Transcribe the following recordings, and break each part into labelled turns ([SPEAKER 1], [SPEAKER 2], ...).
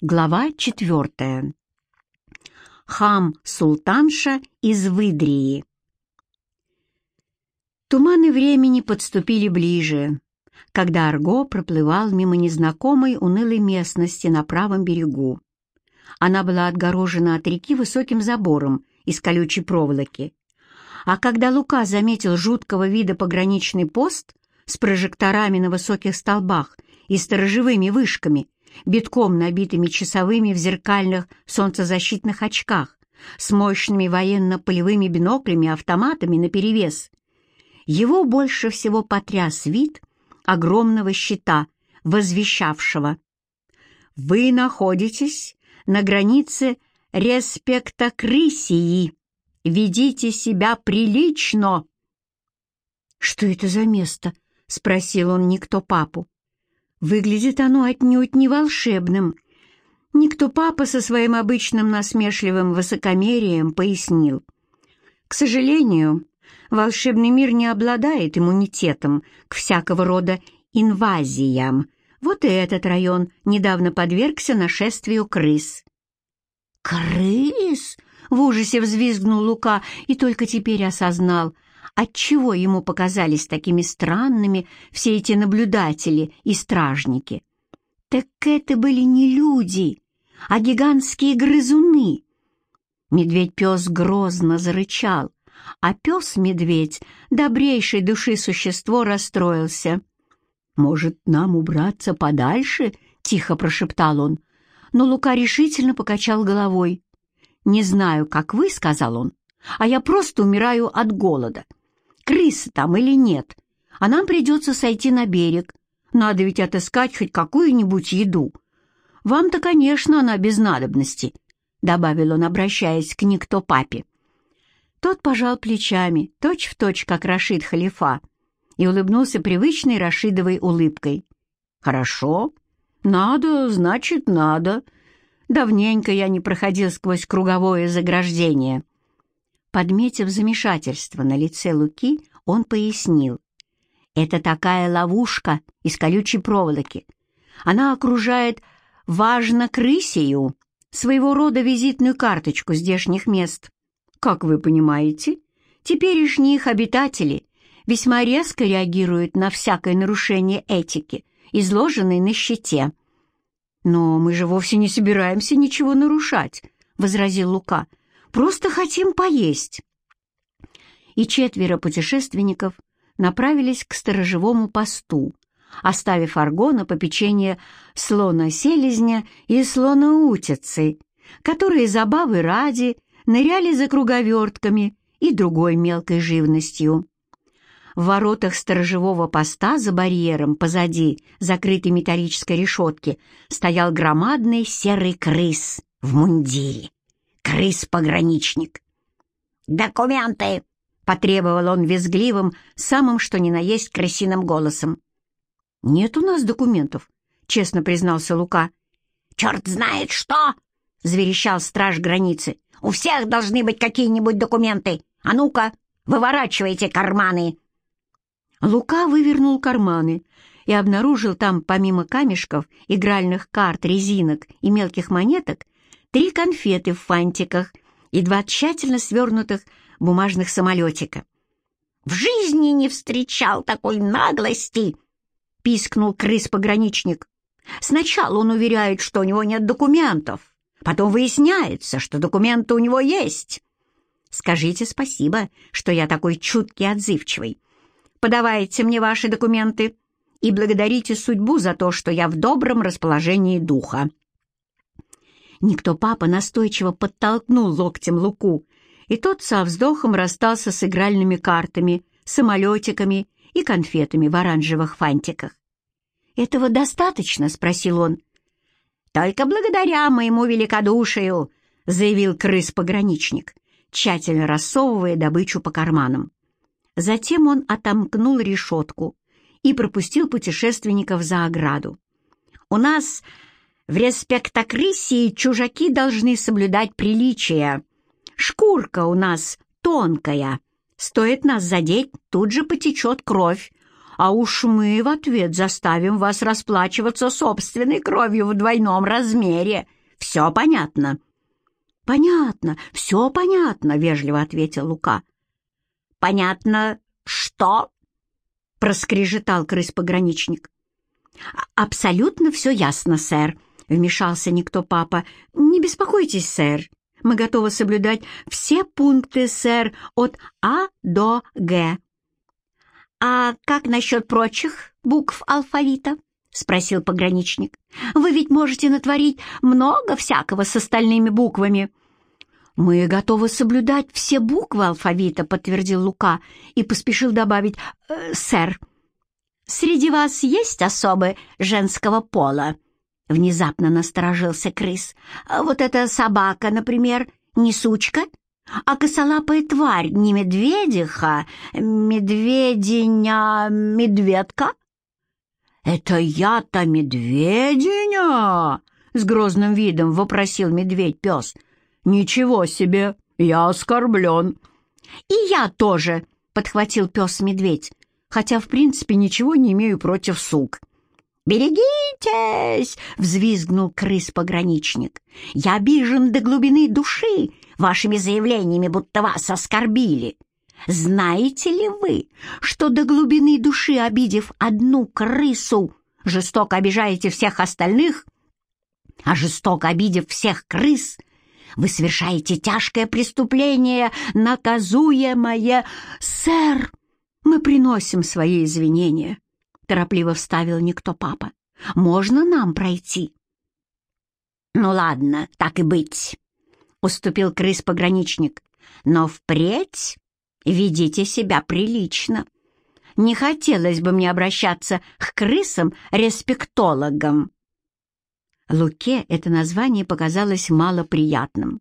[SPEAKER 1] Глава четвертая. Хам-султанша из Выдрии. Туманы времени подступили ближе, когда Арго проплывал мимо незнакомой унылой местности на правом берегу. Она была отгорожена от реки высоким забором из колючей проволоки. А когда Лука заметил жуткого вида пограничный пост с прожекторами на высоких столбах и сторожевыми вышками, битком набитыми часовыми в зеркальных солнцезащитных очках, с мощными военно-полевыми биноклями автоматами наперевес. Его больше всего потряс вид огромного щита, возвещавшего «Вы находитесь на границе респектокрысии. Ведите себя прилично!» «Что это за место?» — спросил он никто папу. Выглядит оно отнюдь не волшебным. Никто папа со своим обычным насмешливым высокомерием пояснил. К сожалению, волшебный мир не обладает иммунитетом к всякого рода инвазиям. Вот и этот район недавно подвергся нашествию крыс. «Крыс?» — в ужасе взвизгнул Лука и только теперь осознал — отчего ему показались такими странными все эти наблюдатели и стражники. Так это были не люди, а гигантские грызуны. Медведь-пес грозно зарычал, а пес-медведь, добрейшей души существо, расстроился. «Может, нам убраться подальше?» — тихо прошептал он. Но Лука решительно покачал головой. «Не знаю, как вы», — сказал он, — «а я просто умираю от голода крысы там или нет, а нам придется сойти на берег. Надо ведь отыскать хоть какую-нибудь еду. Вам-то, конечно, она без надобности», — добавил он, обращаясь к никто папе. Тот пожал плечами, точь-в-точь, точь, как Рашид Халифа, и улыбнулся привычной Рашидовой улыбкой. «Хорошо. Надо, значит, надо. Давненько я не проходил сквозь круговое заграждение». Подметив замешательство на лице Луки, он пояснил. «Это такая ловушка из колючей проволоки. Она окружает важно крысею, своего рода визитную карточку здешних мест. Как вы понимаете, теперешние их обитатели весьма резко реагируют на всякое нарушение этики, изложенной на щите». «Но мы же вовсе не собираемся ничего нарушать», — возразил Лука. Просто хотим поесть». И четверо путешественников направились к сторожевому посту, оставив Арго на попечение слона-селезня и слона-утицы, которые забавы ради ныряли за круговертками и другой мелкой живностью. В воротах сторожевого поста за барьером позади закрытой металлической решетки стоял громадный серый крыс в мундире крыс-пограничник. «Документы!» — потребовал он визгливым, самым что ни на есть крысиным голосом. «Нет у нас документов», — честно признался Лука. «Черт знает что!» — заверещал страж границы. «У всех должны быть какие-нибудь документы. А ну-ка, выворачивайте карманы!» Лука вывернул карманы и обнаружил там, помимо камешков, игральных карт, резинок и мелких монеток, три конфеты в фантиках и два тщательно свернутых бумажных самолетика. «В жизни не встречал такой наглости!» — пискнул крыс-пограничник. «Сначала он уверяет, что у него нет документов, потом выясняется, что документы у него есть. Скажите спасибо, что я такой чуткий и отзывчивый. Подавайте мне ваши документы и благодарите судьбу за то, что я в добром расположении духа». Никто папа настойчиво подтолкнул локтем Луку, и тот со вздохом расстался с игральными картами, самолетиками и конфетами в оранжевых фантиках. «Этого достаточно?» — спросил он. «Только благодаря моему великодушию», — заявил крыс-пограничник, тщательно рассовывая добычу по карманам. Затем он отомкнул решетку и пропустил путешественников за ограду. «У нас в респектокрысии чужаки должны соблюдать приличия. Шкурка у нас тонкая. Стоит нас задеть, тут же потечет кровь. а уж мы в ответ заставим вас расплачиваться собственной кровью в двойном размере. Все понятно?» «Понятно, все понятно», — вежливо ответил Лука. «Понятно что?» — проскрежетал крыс-пограничник. «Абсолютно все ясно, сэр», — вмешался никто папа. «Не беспокойтесь, сэр. Мы готовы соблюдать все пункты, сэр, от А до Г». «А как насчет прочих букв алфавита?» — спросил пограничник. «Вы ведь можете натворить много всякого с остальными буквами». «Мы готовы соблюдать все буквы алфавита», — подтвердил Лука и поспешил добавить «Э, «Сэр». «Среди вас есть особы женского пола?» Внезапно насторожился крыс. «Вот эта собака, например, не сучка?» А косолапая тварь не медведиха, медвединя, медведка? «Это я-то медвединя!» — с грозным видом вопросил медведь-пес. «Ничего себе! Я оскорблен!» «И я тоже!» — подхватил пес-медведь, хотя, в принципе, ничего не имею против сук. «Берегитесь!» — взвизгнул крыс-пограничник. «Я обижен до глубины души вашими заявлениями, будто вас оскорбили. Знаете ли вы, что до глубины души, обидев одну крысу, жестоко обижаете всех остальных, а жестоко обидев всех крыс, вы совершаете тяжкое преступление, наказуемое. Сэр, мы приносим свои извинения торопливо вставил никто папа. «Можно нам пройти?» «Ну ладно, так и быть», — уступил крыс-пограничник. «Но впредь ведите себя прилично. Не хотелось бы мне обращаться к крысам-респектологам». Луке это название показалось малоприятным.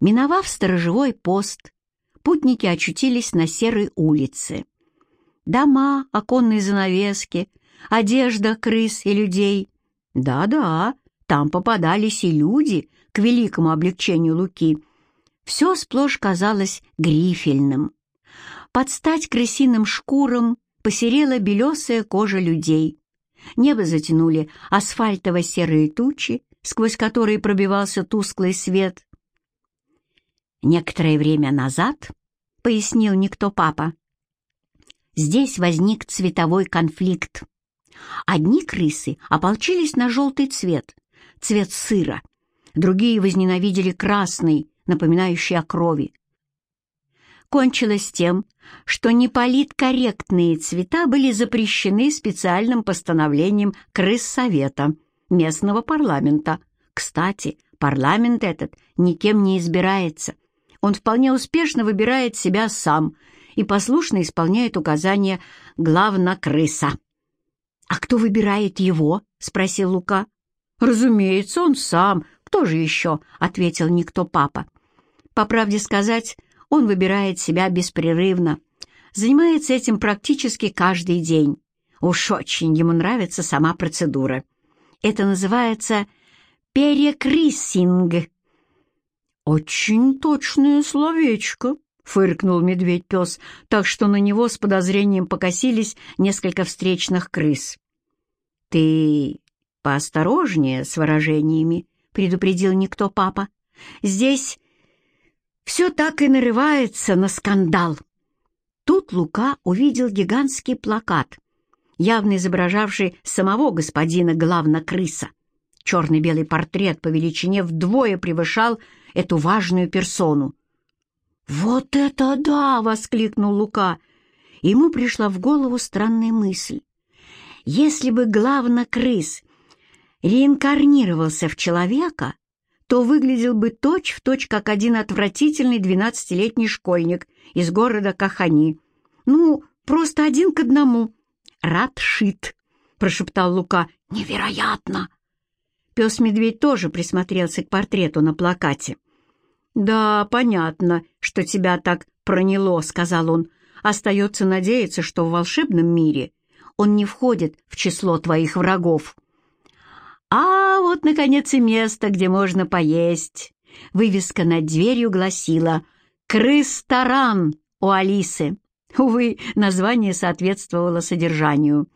[SPEAKER 1] Миновав сторожевой пост, путники очутились на серой улице. Дома, оконные занавески, одежда крыс и людей. Да-да, там попадались и люди к великому облегчению Луки. Все сплошь казалось грифельным. Под стать крысиным шкурам посерела белесая кожа людей. Небо затянули асфальтово-серые тучи, сквозь которые пробивался тусклый свет. Некоторое время назад, — пояснил никто папа, Здесь возник цветовой конфликт. Одни крысы ополчились на желтый цвет, цвет сыра, другие возненавидели красный, напоминающий о крови. Кончилось тем, что неполиткорректные цвета были запрещены специальным постановлением крыс-совета местного парламента. Кстати, парламент этот никем не избирается. Он вполне успешно выбирает себя сам – и послушно исполняет указания главнокрыса. «А кто выбирает его?» — спросил Лука. «Разумеется, он сам. Кто же еще?» — ответил никто папа. По правде сказать, он выбирает себя беспрерывно. Занимается этим практически каждый день. Уж очень ему нравится сама процедура. Это называется перекрысинг. «Очень точное словечко», — фыркнул медведь-пес, так что на него с подозрением покосились несколько встречных крыс. «Ты поосторожнее с выражениями», — предупредил никто папа. «Здесь все так и нарывается на скандал». Тут Лука увидел гигантский плакат, явно изображавший самого господина главнокрыса. Черно-белый портрет по величине вдвое превышал эту важную персону. «Вот это да!» — воскликнул Лука. Ему пришла в голову странная мысль. Если бы главный крыс реинкарнировался в человека, то выглядел бы точь-в-точь, точь, как один отвратительный двенадцатилетний школьник из города Кахани. Ну, просто один к одному. «Рад шит», — прошептал Лука. «Невероятно!» Пес-медведь тоже присмотрелся к портрету на плакате. «Да, понятно, что тебя так проняло», — сказал он. «Остается надеяться, что в волшебном мире он не входит в число твоих врагов». «А вот, наконец, и место, где можно поесть». Вывеска над дверью гласила «Крыс-таран» у Алисы. Увы, название соответствовало содержанию.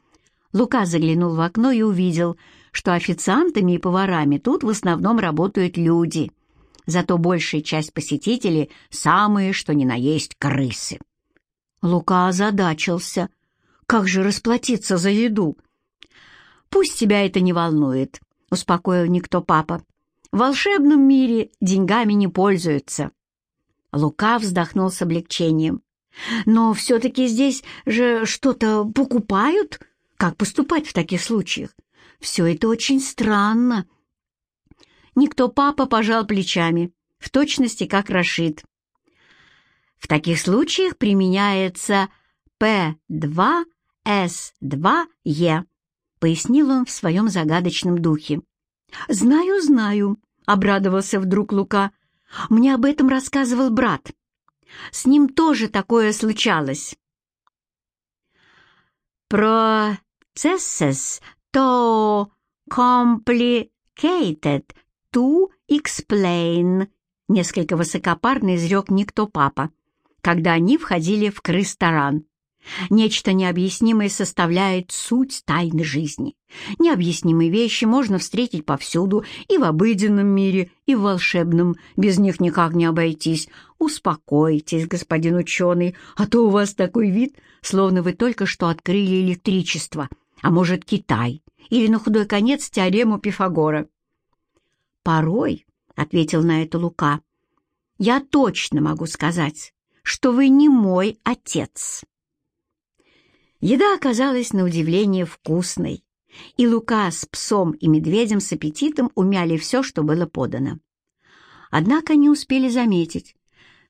[SPEAKER 1] Лука заглянул в окно и увидел, что официантами и поварами тут в основном работают люди. Зато большая часть посетителей — самые, что ни на есть, крысы. Лука озадачился. Как же расплатиться за еду? «Пусть тебя это не волнует», — успокоил никто папа. «В волшебном мире деньгами не пользуются». Лука вздохнул с облегчением. «Но все-таки здесь же что-то покупают? Как поступать в таких случаях? Все это очень странно». Никтопапа пожал плечами, в точности как Рашид. В таких случаях применяется П2С2Е, пояснил он в своем загадочном духе. «Знаю, знаю», — обрадовался вдруг Лука. «Мне об этом рассказывал брат. С ним тоже такое случалось». «Processes to complicated to explain», — несколько высокопарно изрек никто папа, когда они входили в ресторан. Нечто необъяснимое составляет суть тайны жизни. Необъяснимые вещи можно встретить повсюду, и в обыденном мире, и в волшебном. Без них никак не обойтись. Успокойтесь, господин ученый, а то у вас такой вид, словно вы только что открыли электричество, а может, Китай, или на худой конец теорему Пифагора. «Порой», — ответил на это Лука, — «я точно могу сказать, что вы не мой отец». Еда оказалась на удивление вкусной, и Лука с псом и медведем с аппетитом умяли все, что было подано. Однако они успели заметить,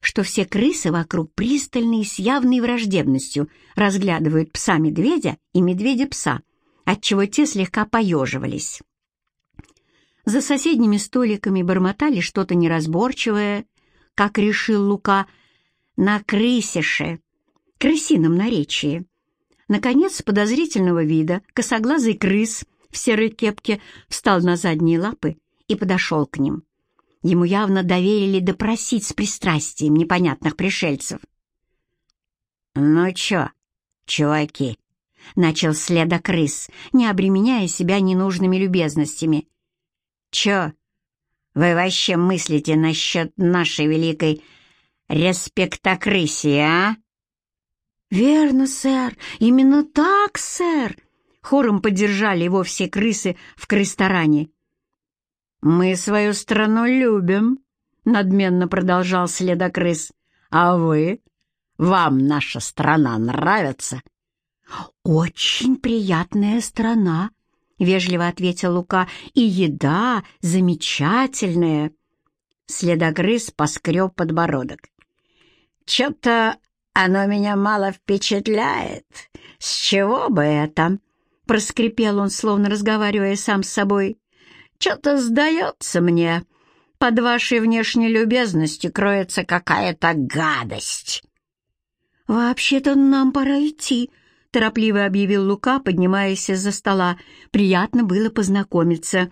[SPEAKER 1] что все крысы вокруг пристально с явной враждебностью разглядывают пса-медведя и медведя-пса, отчего те слегка поеживались. За соседними столиками бормотали что-то неразборчивое, как решил Лука, на крысише, крысином наречии. Наконец, подозрительного вида, косоглазый крыс в серой кепке встал на задние лапы и подошел к ним. Ему явно доверили допросить с пристрастием непонятных пришельцев. «Ну чё, чуваки?» — начал следа крыс, не обременяя себя ненужными любезностями. «Чё, вы вообще мыслите насчет нашей великой респектокрысии, а?» «Верно, сэр, именно так, сэр!» Хором поддержали его все крысы в ресторане. «Мы свою страну любим», — надменно продолжал следокрыс. «А вы? Вам наша страна нравится?» «Очень приятная страна», — вежливо ответил Лука, — «и еда замечательная». Следокрыс поскреб подбородок. «Чё-то оно меня мало впечатляет. С чего бы это?» — проскрипел он, словно разговаривая сам с собой. «Что-то сдается мне. Под вашей внешней любезностью кроется какая-то гадость». «Вообще-то нам пора идти», — торопливо объявил Лука, поднимаясь из-за стола. «Приятно было познакомиться».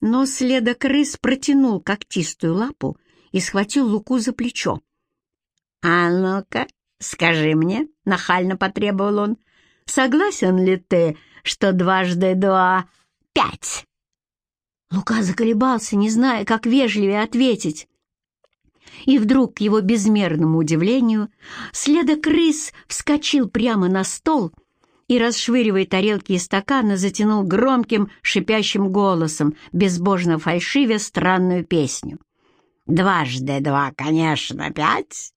[SPEAKER 1] Но следа крыс протянул когтистую лапу и схватил Луку за плечо. «А ну-ка, «Скажи мне», — нахально потребовал он, — «согласен ли ты, что дважды два — пять?» Лука заколебался, не зная, как вежливее ответить. И вдруг, к его безмерному удивлению, следа крыс вскочил прямо на стол и, расшвыривая тарелки и стаканы, затянул громким, шипящим голосом, безбожно фальшивя странную песню. «Дважды два, конечно, пять,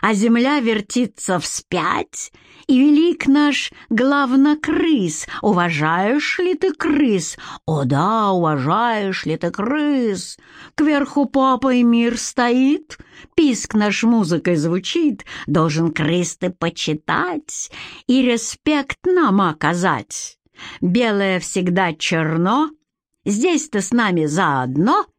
[SPEAKER 1] а земля вертится вспять, и велик наш главнокрыс. Уважаешь ли ты крыс? О да, уважаешь ли ты крыс? Кверху и мир стоит, писк наш музыкой звучит, должен крыс ты почитать и респект нам оказать. Белое всегда черно, здесь ты с нами заодно —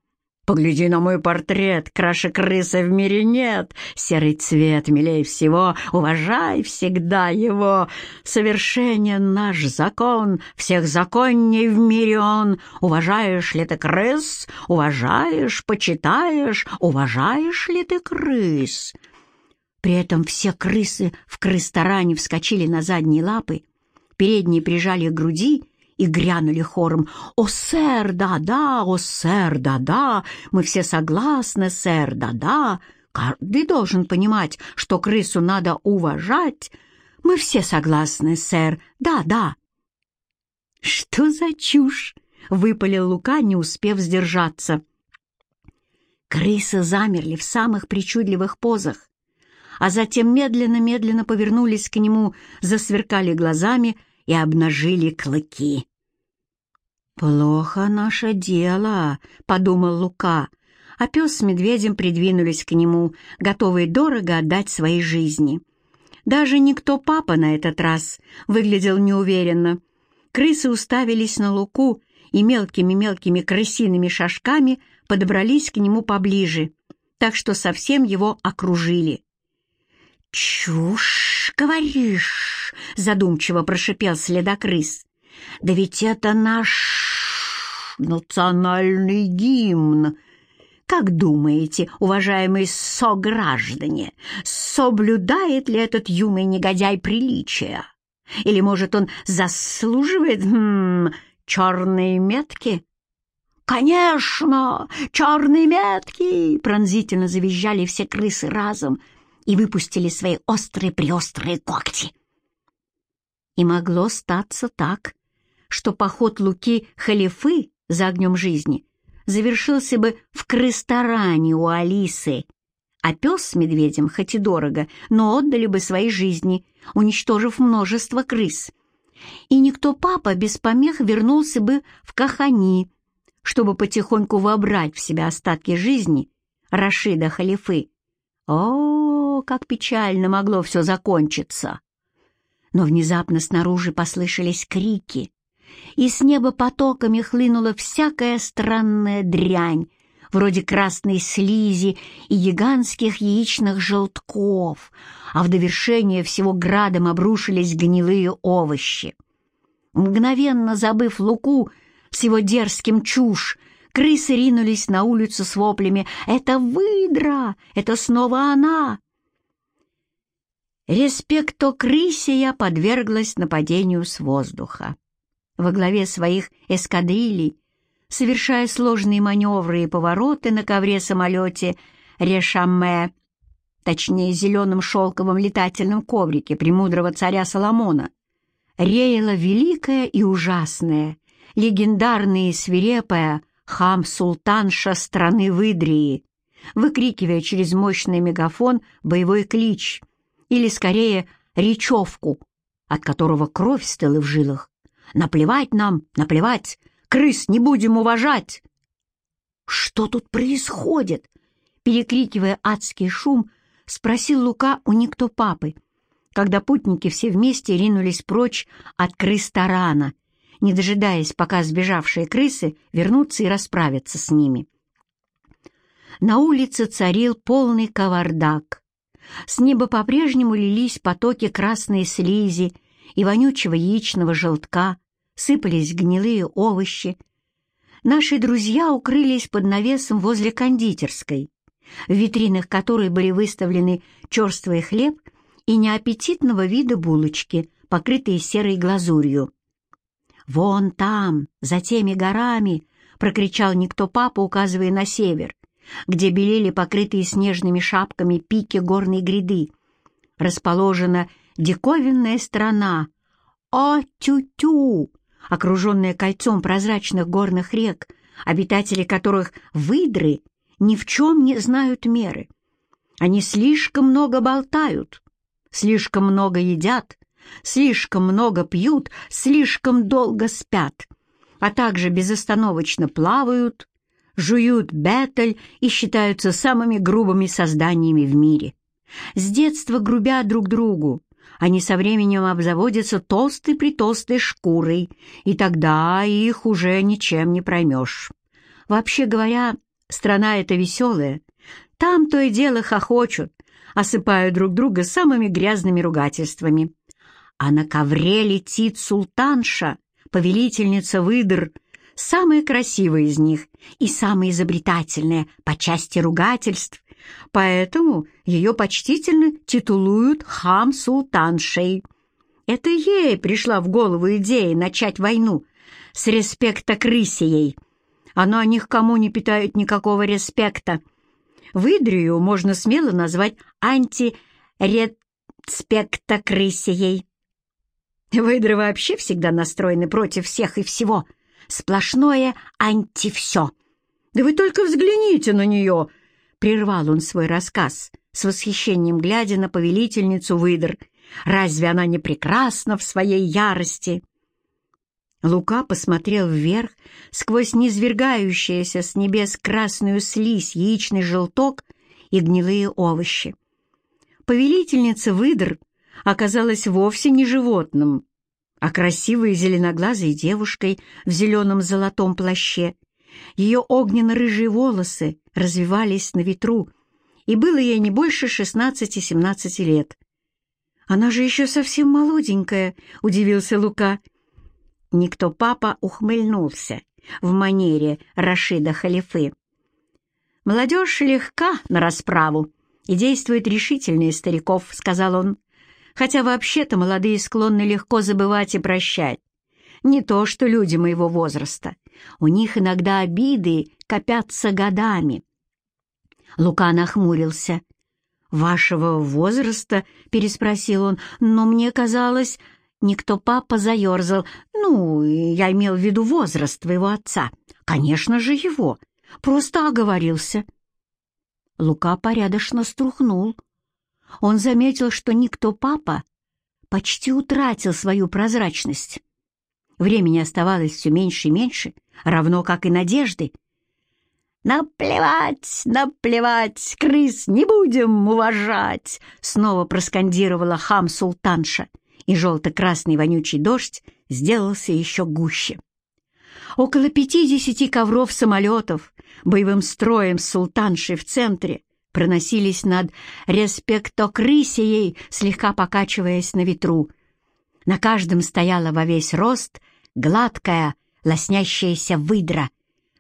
[SPEAKER 1] Погляди на мой портрет, краше крысы в мире нет. Серый цвет милей всего, уважай всегда его. Совершенен наш закон, всех законней в мире он. Уважаешь ли ты крыс? Уважаешь, почитаешь, уважаешь ли ты крыс? При этом все крысы в крысторане вскочили на задние лапы, передние прижали к груди и грянули хором «О, сэр, да-да! О, сэр, да-да! Мы все согласны, сэр, да-да! Каждый должен понимать, что крысу надо уважать. Мы все согласны, сэр, да-да!» «Что за чушь?» — выпалил Лука, не успев сдержаться. Крысы замерли в самых причудливых позах, а затем медленно-медленно повернулись к нему, засверкали глазами и обнажили клыки. «Плохо наше дело», — подумал Лука, а пес с медведем придвинулись к нему, готовые дорого отдать своей жизни. Даже никто папа на этот раз выглядел неуверенно. Крысы уставились на Луку и мелкими-мелкими крысиными шажками подобрались к нему поближе, так что совсем его окружили. «Чушь, говоришь!» — задумчиво прошипел следокрыс. «Да ведь это наш национальный гимн!» Как думаете, уважаемые сограждане, соблюдает ли этот юный негодяй приличия? Или, может, он заслуживает хм, черные метки?» «Конечно, черные метки!» — пронзительно завизжали все крысы разом — и выпустили свои острые-приострые когти. И могло статься так, что поход Луки Халифы за огнем жизни завершился бы в крысторане у Алисы, а пес с медведем, хоть и дорого, но отдали бы свои жизни, уничтожив множество крыс. И никто папа без помех вернулся бы в Кахани, чтобы потихоньку вобрать в себя остатки жизни Рашида Халифы. О, как печально могло все закончиться! Но внезапно снаружи послышались крики, и с неба потоками хлынула всякая странная дрянь, вроде красной слизи и гигантских яичных желтков, а в довершение всего градом обрушились гнилые овощи. Мгновенно забыв Луку с его дерзким чушь, крысы ринулись на улицу с воплями «Это выдра! Это снова она!» Респектокрысия подверглась нападению с воздуха. Во главе своих эскадрилей, совершая сложные маневры и повороты на ковре-самолете Решаме, точнее зеленом шелковом летательном коврике премудрого царя Соломона, реяла великая и ужасная, легендарная и свирепая хам-султанша страны Выдрии, выкрикивая через мощный мегафон боевой клич — или, скорее, речевку, от которого кровь стыла в жилах. «Наплевать нам, наплевать! Крыс не будем уважать!» «Что тут происходит?» Перекрикивая адский шум, спросил Лука у никто папы, когда путники все вместе ринулись прочь от крыс тарана, не дожидаясь, пока сбежавшие крысы вернутся и расправятся с ними. На улице царил полный кавардак. С неба по-прежнему лились потоки красной слизи и вонючего яичного желтка, сыпались гнилые овощи. Наши друзья укрылись под навесом возле кондитерской, в витринах которой были выставлены черствый хлеб и неаппетитного вида булочки, покрытые серой глазурью. «Вон там, за теми горами!» — прокричал никто папа, указывая на север где белели покрытые снежными шапками пики горной гряды, расположена диковинная страна О-тю-тю, окруженная кольцом прозрачных горных рек, обитатели которых выдры ни в чем не знают меры. Они слишком много болтают, слишком много едят, слишком много пьют, слишком долго спят, а также безостановочно плавают, жуют бетель и считаются самыми грубыми созданиями в мире. С детства грубя друг другу, они со временем обзаводятся толстой-притолстой шкурой, и тогда их уже ничем не проймешь. Вообще говоря, страна эта веселая. Там то и дело хохочут, осыпая друг друга самыми грязными ругательствами. А на ковре летит султанша, повелительница выдр, самая красивая из них и самая изобретательная по части ругательств, поэтому ее почтительно титулуют хам-султаншей. Это ей пришла в голову идея начать войну с респекта к Рысией. Она ни к кому не питает никакого респекта. Выдрию можно смело назвать антиреспектокрысией. Выдры вообще всегда настроены против всех и всего. Сплошное антивсё. «Да вы только взгляните на нее!» — прервал он свой рассказ, с восхищением глядя на повелительницу выдр. «Разве она не прекрасна в своей ярости?» Лука посмотрел вверх, сквозь низвергающуюся с небес красную слизь, яичный желток и гнилые овощи. Повелительница выдр оказалась вовсе не животным, а красивой зеленоглазой девушкой в зеленом золотом плаще. Ее огненно-рыжие волосы развивались на ветру, и было ей не больше шестнадцати-семнадцати лет. «Она же еще совсем молоденькая», — удивился Лука. Никто папа ухмыльнулся в манере Рашида Халифы. «Молодежь легка на расправу и действует решительнее стариков», — сказал он. «Хотя вообще-то молодые склонны легко забывать и прощать. Не то что люди моего возраста. У них иногда обиды копятся годами». Лука нахмурился. «Вашего возраста?» — переспросил он. «Но мне казалось...» Никто папа заерзал. «Ну, я имел в виду возраст твоего отца. Конечно же, его. Просто оговорился». Лука порядочно струхнул. Он заметил, что никто папа почти утратил свою прозрачность. Времени оставалось все меньше и меньше, равно как и надежды. «Наплевать, наплевать, крыс не будем уважать!» снова проскандировала хам-султанша и желто-красный вонючий дождь сделался еще гуще. Около пятидесяти ковров самолетов боевым строем с султаншей в центре проносились над респектокрысией, слегка покачиваясь на ветру. На каждом стояла во весь рост гладкая, лоснящаяся выдра,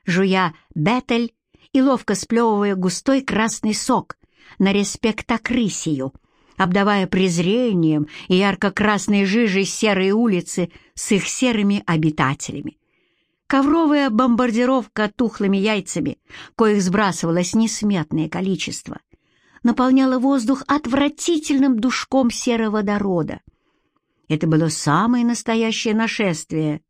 [SPEAKER 1] жуя бетель и ловко сплевывая густой красный сок на респектокрысию — обдавая презрением и ярко-красной жижей серые улицы с их серыми обитателями. Ковровая бомбардировка тухлыми яйцами, коих сбрасывалось несметное количество, наполняла воздух отвратительным душком сероводорода. Это было самое настоящее нашествие.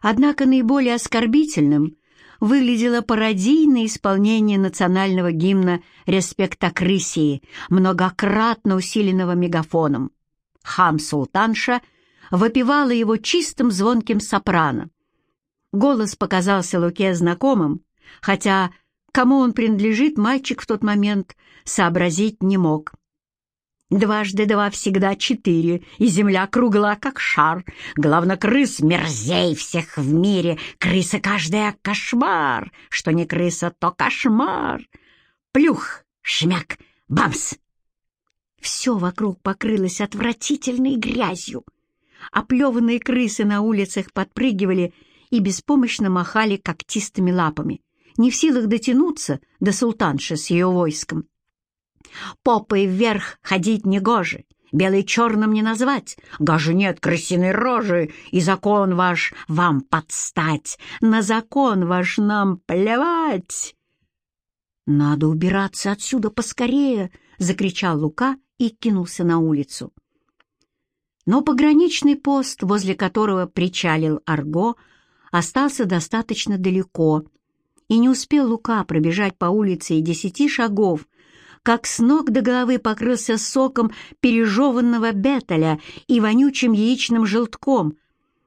[SPEAKER 1] Однако наиболее оскорбительным выглядело пародийное исполнение национального гимна «Респектокрысии», многократно усиленного мегафоном. Хам-султанша выпивала его чистым звонким сопрано. Голос показался Луке знакомым, хотя кому он принадлежит, мальчик в тот момент сообразить не мог. Дважды два всегда четыре, и земля кругла, как шар. Главно, крыс мерзей всех в мире. Крыса каждая кошмар. Что не крыса, то кошмар. Плюх, шмяк, бамс. Все вокруг покрылось отвратительной грязью. Оплеванные крысы на улицах подпрыгивали и беспомощно махали когтистыми лапами, не в силах дотянуться до султанши с ее войском. Попой вверх ходить не гоже, белый черным не назвать, гаже нет крысиной рожи, и закон ваш вам подстать, на закон ваш нам плевать. «Надо убираться отсюда поскорее!» — закричал Лука и кинулся на улицу. Но пограничный пост, возле которого причалил Арго, остался достаточно далеко, и не успел Лука пробежать по улице и десяти шагов, как с ног до головы покрылся соком пережеванного бетеля и вонючим яичным желтком,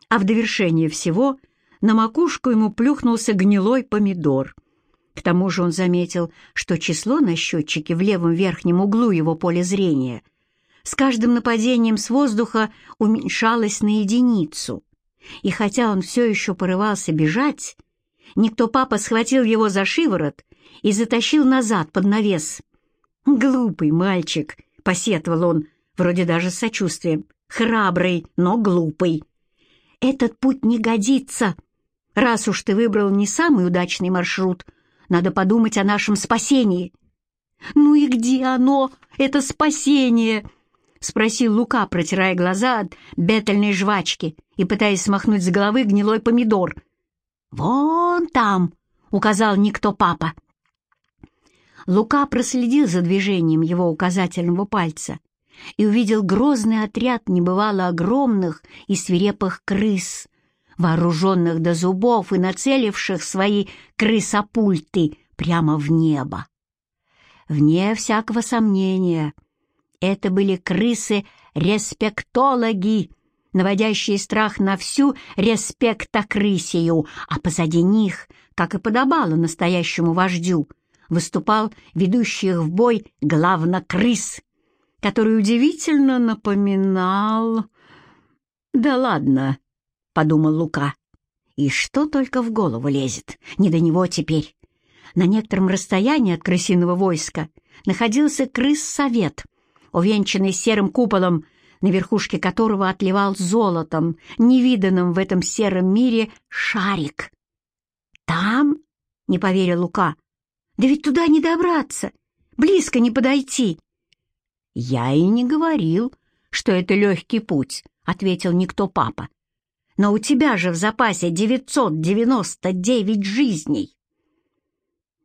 [SPEAKER 1] а в довершение всего на макушку ему плюхнулся гнилой помидор. К тому же он заметил, что число на счетчике в левом верхнем углу его поля зрения с каждым нападением с воздуха уменьшалось на единицу. И хотя он все еще порывался бежать, никто папа схватил его за шиворот и затащил назад под навес. «Глупый мальчик», — посетовал он, вроде даже с сочувствием. «Храбрый, но глупый. Этот путь не годится. Раз уж ты выбрал не самый удачный маршрут, надо подумать о нашем спасении». «Ну и где оно, это спасение?» — спросил Лука, протирая глаза от бетельной жвачки и пытаясь смахнуть с головы гнилой помидор. «Вон там!» — указал никто папа. Лука проследил за движением его указательного пальца и увидел грозный отряд небывало огромных и свирепых крыс, вооруженных до зубов и нацеливших свои крысопульты прямо в небо. Вне всякого сомнения, это были крысы-респектологи, наводящие страх на всю респектокрысию, а позади них, как и подобало настоящему вождю, выступал ведущий их в бой главнокрыс, который удивительно напоминал... «Да ладно», — подумал Лука, — «и что только в голову лезет, не до него теперь». На некотором расстоянии от крысиного войска находился крыс-совет, увенчанный серым куполом, на верхушке которого отливал золотом, невиданным в этом сером мире, шарик. «Там?» — не поверил Лука. «Да ведь туда не добраться, близко не подойти». «Я и не говорил, что это легкий путь», — ответил никто папа. «Но у тебя же в запасе 999 жизней».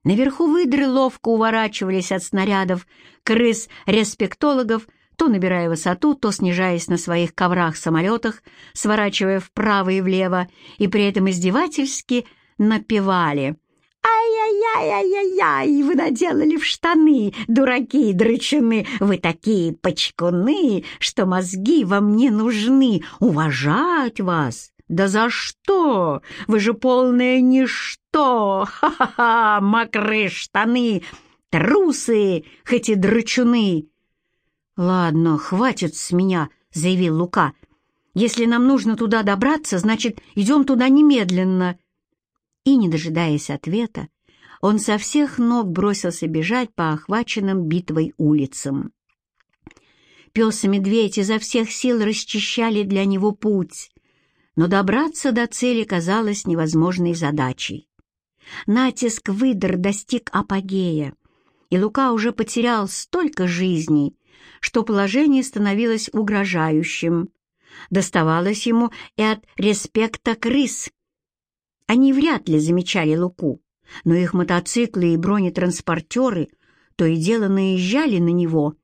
[SPEAKER 1] Наверху выдры ловко уворачивались от снарядов крыс-респектологов, то набирая высоту, то снижаясь на своих коврах-самолетах, сворачивая вправо и влево, и при этом издевательски напевали «Ай-яй-яй-яй-яй, вы наделали в штаны, дураки и дрычуны, вы такие почкуны, что мозги вам не нужны, уважать вас «Да за что? Вы же полное ничто! Ха-ха-ха! Мокрые штаны! Трусы, хоть и драчуны!» «Ладно, хватит с меня», — заявил Лука. «Если нам нужно туда добраться, значит, идем туда немедленно». И, не дожидаясь ответа, он со всех ног бросился бежать по охваченным битвой улицам. Пес и медведь изо всех сил расчищали для него путь, но добраться до цели казалось невозможной задачей. Натиск выдр достиг апогея, и Лука уже потерял столько жизней, что положение становилось угрожающим. Доставалось ему и от респекта крыс. Они вряд ли замечали Луку, но их мотоциклы и бронетранспортеры то и дело наезжали на него